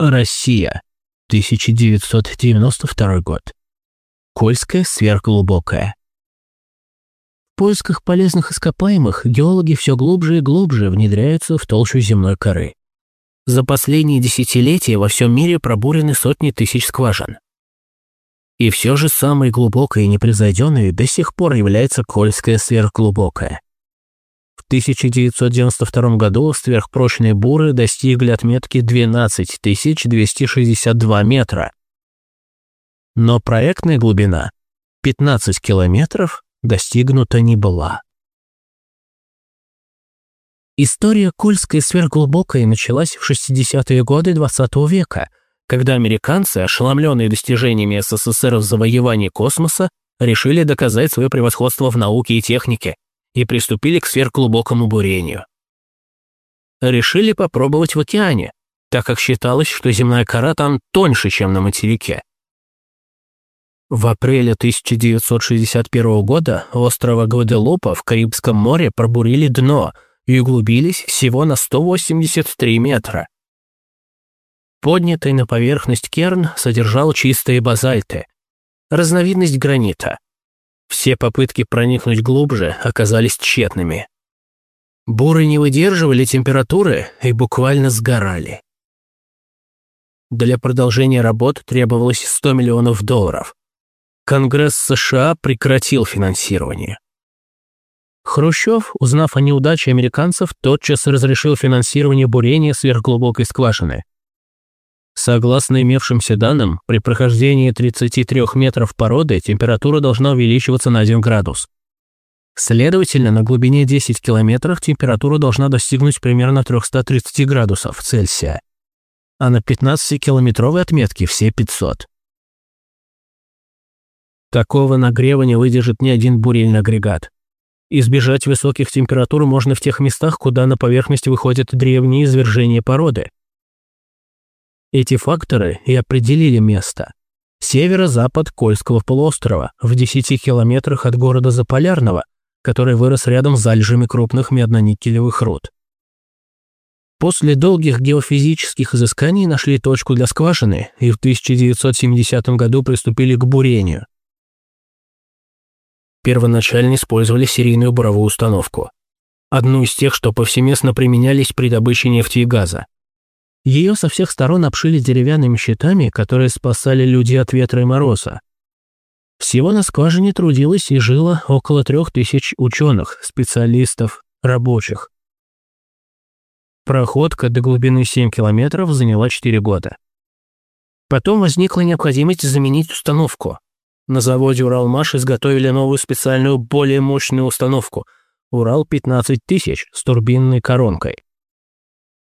Россия. 1992 год. Кольская сверхглубокая. В поисках полезных ископаемых геологи все глубже и глубже внедряются в толщу земной коры. За последние десятилетия во всем мире пробурены сотни тысяч скважин. И все же самой глубокой и непревзойденной до сих пор является Кольская сверхглубокая. В 1992 году сверхпрочные буры достигли отметки 12 262 метра. Но проектная глубина 15 километров достигнута не была. История Кольской сверхглубокой началась в 60-е годы XX -го века, когда американцы, ошеломленные достижениями СССР в завоевании космоса, решили доказать свое превосходство в науке и технике и приступили к сверхглубокому бурению. Решили попробовать в океане, так как считалось, что земная кора там тоньше, чем на материке. В апреле 1961 года острова Гваделупа в Карибском море пробурили дно и углубились всего на 183 метра. Поднятый на поверхность керн содержал чистые базальты, разновидность гранита. Все попытки проникнуть глубже оказались тщетными. Буры не выдерживали температуры и буквально сгорали. Для продолжения работ требовалось 100 миллионов долларов. Конгресс США прекратил финансирование. Хрущев, узнав о неудаче американцев, тотчас разрешил финансирование бурения сверхглубокой скважины. Согласно имевшимся данным, при прохождении 33 метров породы температура должна увеличиваться на 1 градус. Следовательно, на глубине 10 километров температура должна достигнуть примерно 330 градусов Цельсия, а на 15-километровой отметке все 500. Такого нагрева не выдержит ни один бурильный агрегат. Избежать высоких температур можно в тех местах, куда на поверхность выходят древние извержения породы. Эти факторы и определили место. Северо-запад Кольского полуострова, в 10 километрах от города Заполярного, который вырос рядом с залежами крупных медно-никелевых руд. После долгих геофизических изысканий нашли точку для скважины и в 1970 году приступили к бурению – первоначально использовали серийную буровую установку. Одну из тех, что повсеместно применялись при добыче нефти и газа. Ее со всех сторон обшили деревянными щитами, которые спасали людей от ветра и мороза. Всего на скважине трудилось и жило около трех тысяч ученых, специалистов, рабочих. Проходка до глубины 7 километров заняла 4 года. Потом возникла необходимость заменить установку. На заводе «Уралмаш» изготовили новую специальную, более мощную установку «Урал-15 тысяч» с турбинной коронкой.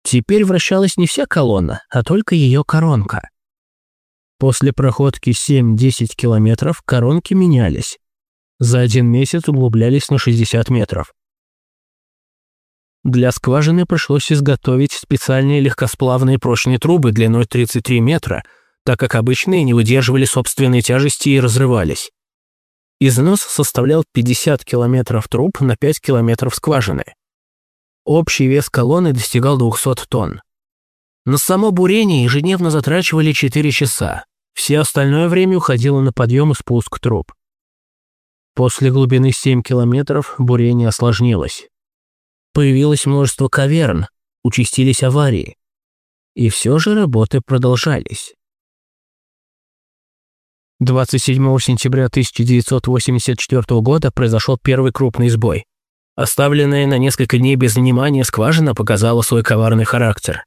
Теперь вращалась не вся колонна, а только ее коронка. После проходки 7-10 километров коронки менялись. За один месяц углублялись на 60 метров. Для скважины пришлось изготовить специальные легкосплавные прочные трубы длиной 33 метра – так как обычные не выдерживали собственной тяжести и разрывались. Износ составлял 50 километров труб на 5 километров скважины. Общий вес колонны достигал 200 тонн. На само бурение ежедневно затрачивали 4 часа. Все остальное время уходило на подъем и спуск труб. После глубины 7 километров бурение осложнилось. Появилось множество каверн, участились аварии. И все же работы продолжались. 27 сентября 1984 года произошел первый крупный сбой. Оставленная на несколько дней без внимания скважина показала свой коварный характер.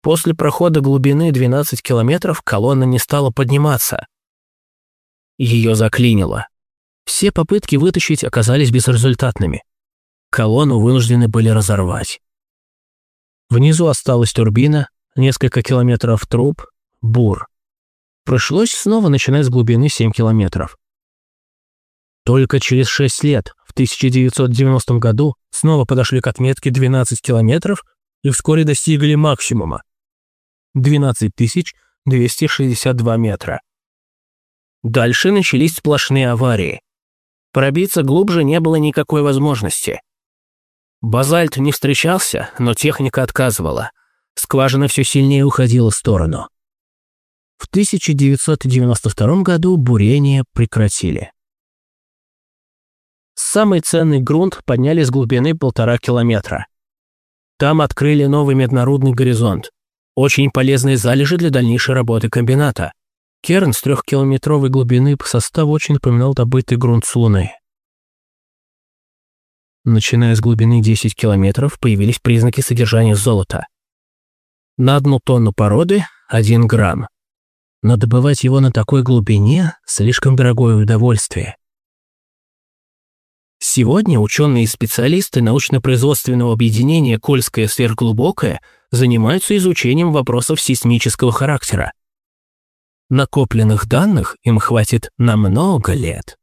После прохода глубины 12 километров колонна не стала подниматься. Ее заклинило. Все попытки вытащить оказались безрезультатными. Колонну вынуждены были разорвать. Внизу осталась турбина, несколько километров труб, бур. Пришлось снова начинать с глубины 7 километров. Только через 6 лет, в 1990 году, снова подошли к отметке 12 километров и вскоре достигли максимума – 12 262 метра. Дальше начались сплошные аварии. Пробиться глубже не было никакой возможности. Базальт не встречался, но техника отказывала. скважина все сильнее уходила в сторону. В 1992 году бурение прекратили. Самый ценный грунт подняли с глубины полтора километра. Там открыли новый меднорудный горизонт. Очень полезные залежи для дальнейшей работы комбината. Керн с трехкилометровой глубины по составу очень напоминал добытый грунт с Луны. Начиная с глубины 10 километров появились признаки содержания золота. На одну тонну породы – 1 грамм. Но добывать его на такой глубине – слишком дорогое удовольствие. Сегодня ученые и специалисты научно-производственного объединения «Кольская сверхглубокая» занимаются изучением вопросов сейсмического характера. Накопленных данных им хватит на много лет.